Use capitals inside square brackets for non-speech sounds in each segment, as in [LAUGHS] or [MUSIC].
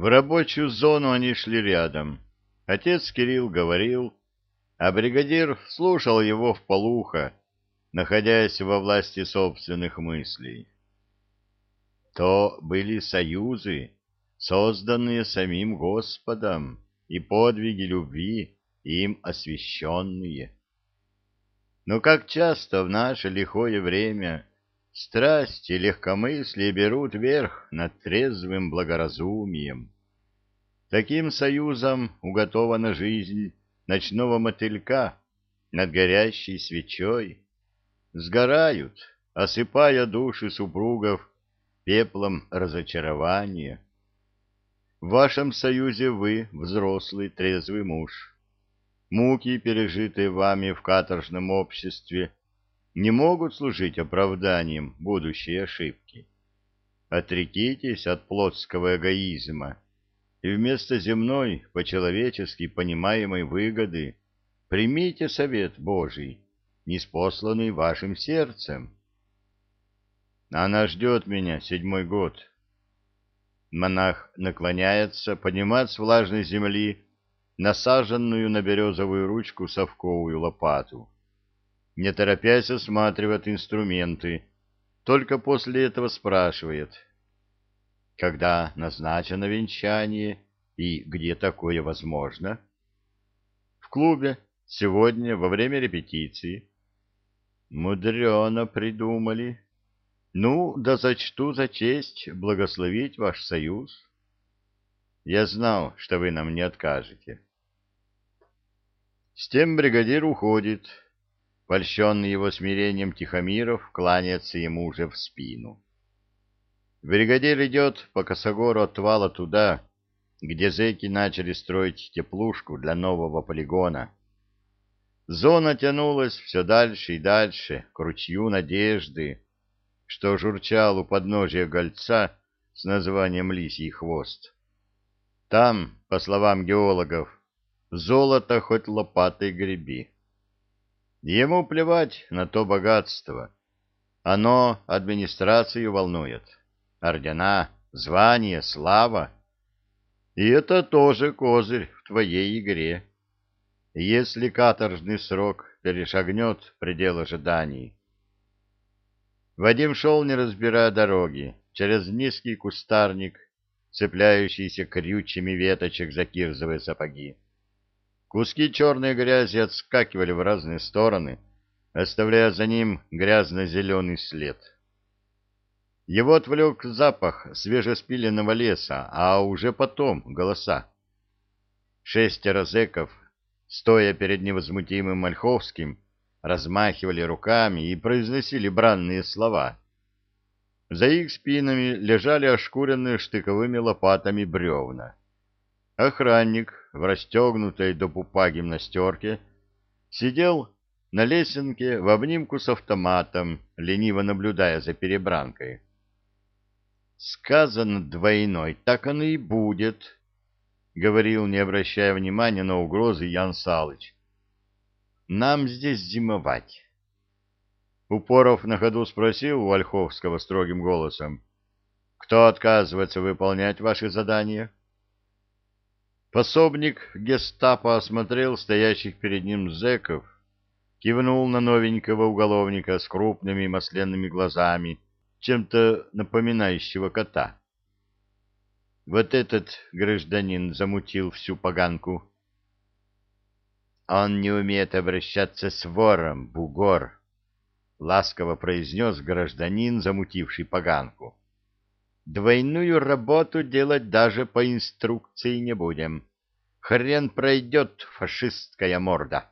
В рабочую зону они шли рядом. Отец Кирилл говорил, а бригадир слушал его в полухо, находясь во власти собственных мыслей. То были союзы, созданные самим Господом, и подвиги любви им освященные. Но как часто в наше лихое время страсти легкомыслие берут верх над трезвым благоразумием. Таким союзом уготована жизнь ночного мотылька над горящей свечой. Сгорают, осыпая души супругов пеплом разочарования. В вашем союзе вы взрослый трезвый муж. Муки, пережитые вами в каторжном обществе, не могут служить оправданием будущей ошибки. Отрекитесь от плотского эгоизма и вместо земной, по-человечески понимаемой выгоды примите совет Божий, неспосланный вашим сердцем. Она ждет меня седьмой год. Монах наклоняется, поднимает с влажной земли насаженную на березовую ручку совковую лопату не торопясь осматривает инструменты, только после этого спрашивает, когда назначено венчание и где такое возможно. В клубе, сегодня, во время репетиции. Мудрено придумали. Ну, да зачту за честь благословить ваш союз. Я знал, что вы нам не откажете. С тем бригадир уходит, Польщенный его смирением Тихомиров кланяется ему уже в спину. Бригадир идет по косогору отвала туда, где зэки начали строить теплушку для нового полигона. Зона тянулась все дальше и дальше, к ручью надежды, что журчал у подножия гольца с названием «Лисий хвост». Там, по словам геологов, золото хоть лопатой греби. Ему плевать на то богатство. Оно администрацию волнует. Ордена, звания, слава. И это тоже козырь в твоей игре. Если каторжный срок перешагнет предел ожиданий. Вадим шел, не разбирая дороги, через низкий кустарник, цепляющийся крючьями веточек за кирзовые сапоги. Куски черной грязи отскакивали в разные стороны, оставляя за ним грязно-зеленый след. Его отвлек запах свежеспиленного леса, а уже потом голоса. Шестеро зэков, стоя перед невозмутимым Мальховским, размахивали руками и произносили бранные слова. За их спинами лежали ошкуренные штыковыми лопатами бревна. Охранник в расстегнутой до пупа гимнастерке сидел на лесенке в обнимку с автоматом, лениво наблюдая за перебранкой. «Сказано двойной, так оно и будет», — говорил, не обращая внимания на угрозы Ян Салыч. «Нам здесь зимовать». Упоров на ходу спросил у Ольховского строгим голосом, «Кто отказывается выполнять ваши задания?» Пособник гестапо осмотрел стоящих перед ним зэков, кивнул на новенького уголовника с крупными масляными глазами, чем-то напоминающего кота. Вот этот гражданин замутил всю поганку. «Он не умеет обращаться с вором, бугор», — ласково произнес гражданин, замутивший поганку. Двойную работу делать даже по инструкции не будем. Хрен пройдет фашистская морда.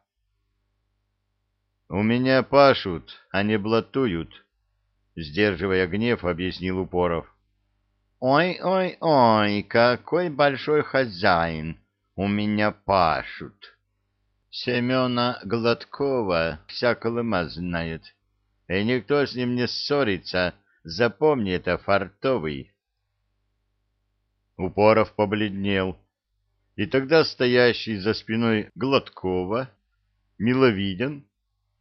У меня пашут, а не блатуют, сдерживая гнев, объяснил Упоров. Ой-ой-ой, какой большой хозяин, у меня пашут. Семена Гладкова вся Колыма знает, и никто с ним не ссорится, — Запомни это, фартовый. Упоров побледнел, и тогда стоящий за спиной Гладкова, Миловиден,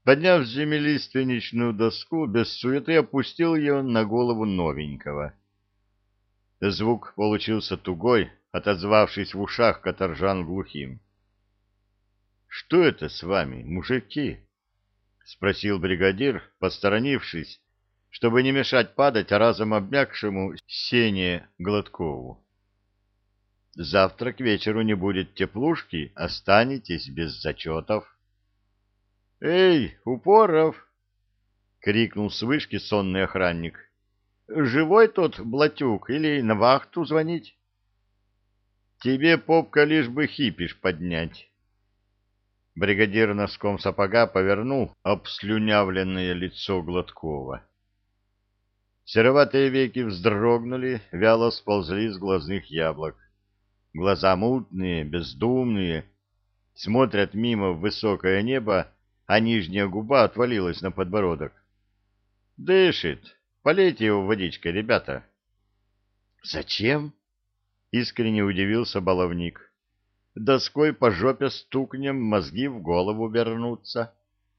подняв с земли лиственничную доску, без суеты опустил ее на голову новенького. Звук получился тугой, отозвавшись в ушах каторжан глухим. — Что это с вами, мужики? — спросил бригадир, посторонившись, чтобы не мешать падать разом обмякшему Сене Гладкову. — Завтра к вечеру не будет теплушки, останетесь без зачетов. — Эй, Упоров! — крикнул с вышки сонный охранник. — Живой тот блатюк или на вахту звонить? — Тебе, попка, лишь бы хипиш поднять. Бригадир носком сапога повернул обслюнявленное лицо Гладкова. Сероватые веки вздрогнули, вяло сползли с глазных яблок. Глаза мутные, бездумные, смотрят мимо в высокое небо, а нижняя губа отвалилась на подбородок. Дышит. Полейте его водичкой, ребята. Зачем? Искренне удивился баловник. Доской по жопе стукнем, мозги в голову вернутся.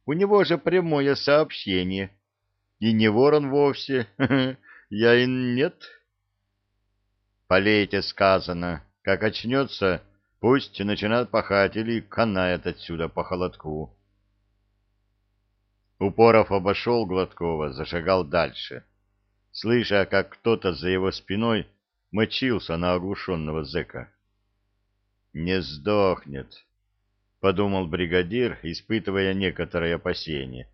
У него же прямое сообщение. И не ворон вовсе. [LAUGHS] Я и нет. Полейте, сказано. Как очнется, пусть начинает пахать или канает отсюда по холодку. Упоров обошел Гладкова, зашагал дальше, слыша, как кто-то за его спиной мочился на оглушенного зэка. «Не сдохнет», — подумал бригадир, испытывая некоторое опасение.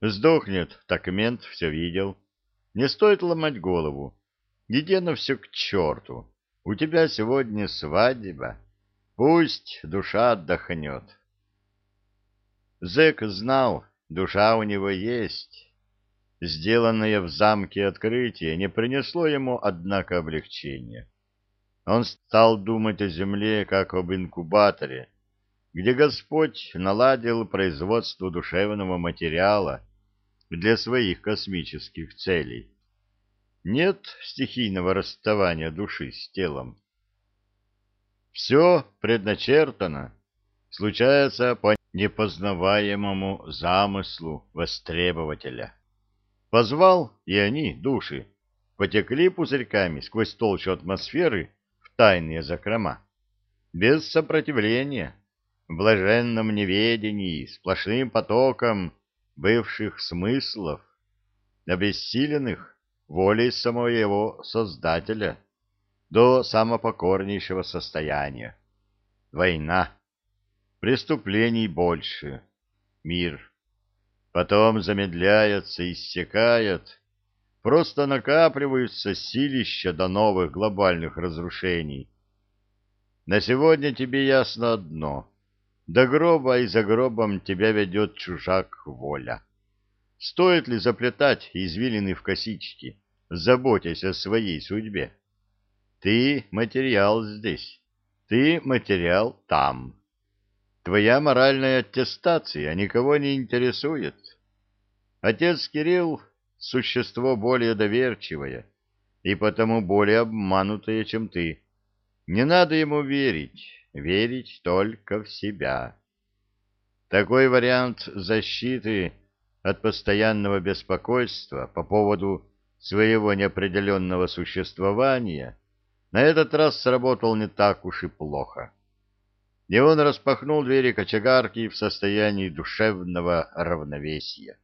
«Сдохнет, так мент все видел. Не стоит ломать голову. Иди на все к черту. У тебя сегодня свадьба. Пусть душа отдохнет». Зэк знал, Душа у него есть. Сделанное в замке открытие не принесло ему, однако, облегчения. Он стал думать о земле как об инкубаторе, где Господь наладил производство душевного материала для своих космических целей. Нет стихийного расставания души с телом. Все предначертано, случается по непознаваемому замыслу востребователя. Позвал, и они, души, потекли пузырьками сквозь толщу атмосферы в тайные закрома. Без сопротивления, в блаженном неведении, сплошным потоком бывших смыслов, обессиленных волей самого его Создателя до самопокорнейшего состояния. Война преступлений больше. Мир. Потом замедляется, иссякает, просто накапливаются силища до новых глобальных разрушений. На сегодня тебе ясно одно. До гроба и за гробом тебя ведет чужак воля. Стоит ли заплетать извилины в косички, заботясь о своей судьбе? Ты материал здесь, ты материал там. Твоя моральная аттестация никого не интересует. Отец Кирилл — существо более доверчивое и потому более обманутое, чем ты. Не надо ему верить, верить только в себя. Такой вариант защиты от постоянного беспокойства по поводу своего неопределенного существования на этот раз сработал не так уж и плохо и он распахнул двери кочегарки в состоянии душевного равновесия.